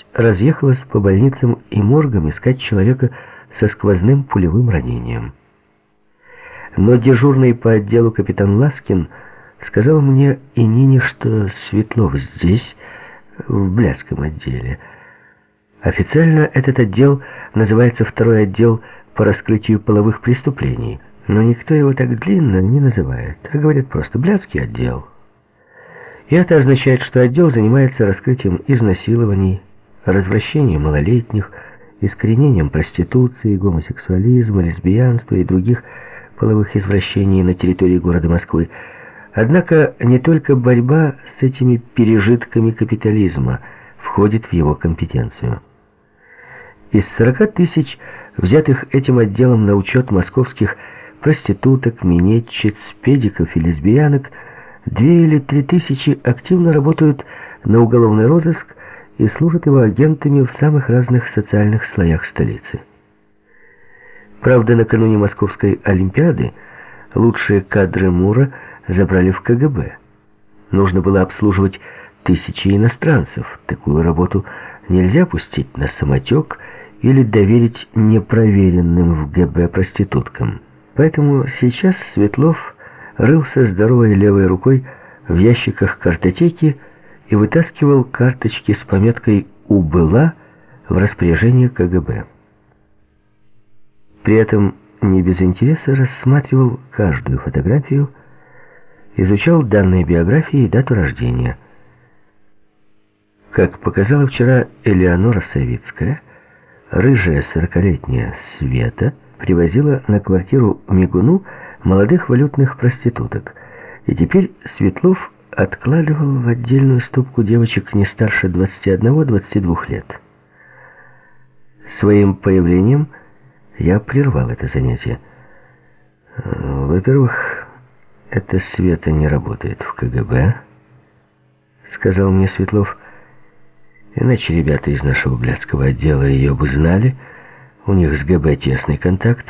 часть разъехалась по больницам и моргам искать человека со сквозным пулевым ранением. Но дежурный по отделу капитан Ласкин сказал мне и Нине, что Светлов здесь, в Блядском отделе. Официально этот отдел называется второй отдел по раскрытию половых преступлений, но никто его так длинно не называет, а говорит просто «Блядский отдел». И это означает, что отдел занимается раскрытием изнасилований, развращением малолетних, искоренением проституции, гомосексуализма, лесбиянства и других половых извращений на территории города Москвы. Однако не только борьба с этими пережитками капитализма входит в его компетенцию. Из 40 тысяч, взятых этим отделом на учет московских проституток, минетчиц, педиков и лесбиянок, две или три тысячи активно работают на уголовный розыск и служат его агентами в самых разных социальных слоях столицы. Правда, накануне Московской Олимпиады лучшие кадры Мура забрали в КГБ. Нужно было обслуживать тысячи иностранцев. Такую работу нельзя пустить на самотек или доверить непроверенным в ГБ проституткам. Поэтому сейчас Светлов рылся здоровой левой рукой в ящиках картотеки и вытаскивал карточки с пометкой «Убыла» в распоряжение КГБ. При этом не без интереса рассматривал каждую фотографию, изучал данные биографии и дату рождения. Как показала вчера Элеонора Савицкая, рыжая сорокалетняя Света привозила на квартиру Мигуну молодых валютных проституток, и теперь Светлов откладывал в отдельную стопку девочек не старше 21-22 лет. Своим появлением – я прервал это занятие. Во-первых, эта Света не работает в КГБ, сказал мне Светлов. Иначе ребята из нашего блядского отдела ее бы знали. У них с ГБ тесный контакт.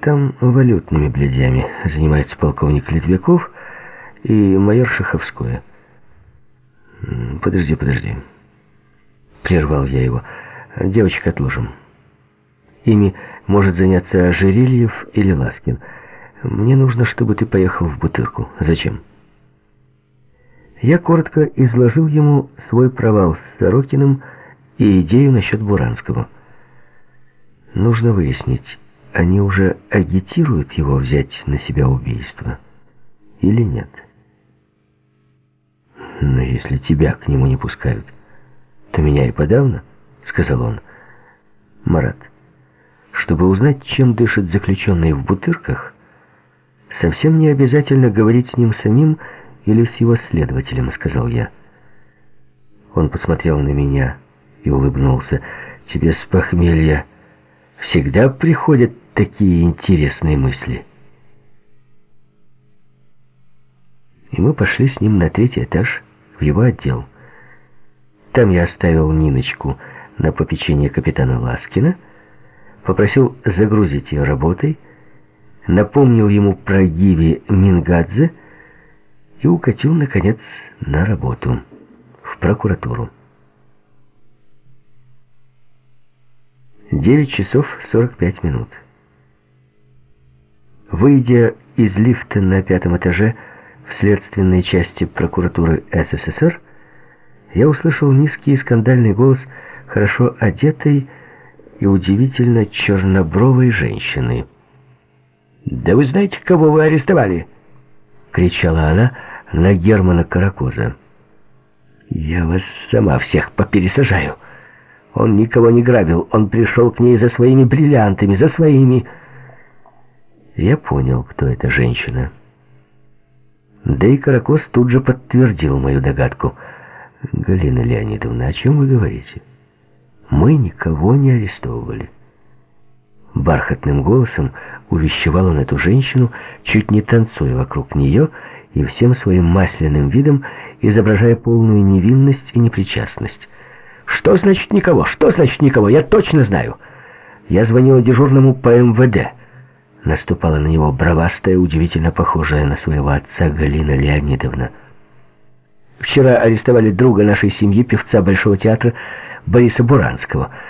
Там валютными блядями занимается полковник Литвяков и майор Шаховское. Подожди, подожди. Прервал я его. Девочек отложим. Ими может заняться Ожерельев или Ласкин. Мне нужно, чтобы ты поехал в Бутырку. Зачем? Я коротко изложил ему свой провал с Сорокиным и идею насчет Буранского. Нужно выяснить, они уже агитируют его взять на себя убийство или нет. Но если тебя к нему не пускают, то меня и подавно, сказал он. Марат, чтобы узнать, чем дышит заключенный в бутырках, совсем не обязательно говорить с ним самим или с его следователем, сказал я. Он посмотрел на меня и улыбнулся. Тебе с похмелья всегда приходят такие интересные мысли. И мы пошли с ним на третий этаж в его отдел. Там я оставил Ниночку на попечение капитана Ласкина, попросил загрузить ее работой, напомнил ему про Гиви Мингадзе и укатил, наконец, на работу, в прокуратуру. 9 часов 45 минут. Выйдя из лифта на пятом этаже в следственной части прокуратуры СССР, я услышал низкий и скандальный голос хорошо одетой, и удивительно чернобровой женщины. «Да вы знаете, кого вы арестовали?» — кричала она на Германа Каракоза. «Я вас сама всех попересажаю. Он никого не грабил, он пришел к ней за своими бриллиантами, за своими...» Я понял, кто эта женщина. Да и Каракоз тут же подтвердил мою догадку. «Галина Леонидовна, о чем вы говорите?» Мы никого не арестовывали. Бархатным голосом увещевал он эту женщину, чуть не танцуя вокруг нее и всем своим масляным видом изображая полную невинность и непричастность. «Что значит никого? Что значит никого? Я точно знаю!» Я звонила дежурному по МВД. Наступала на него бровастая, удивительно похожая на своего отца Галина Леонидовна. Вчера арестовали друга нашей семьи, певца Большого театра Бориса Буранского —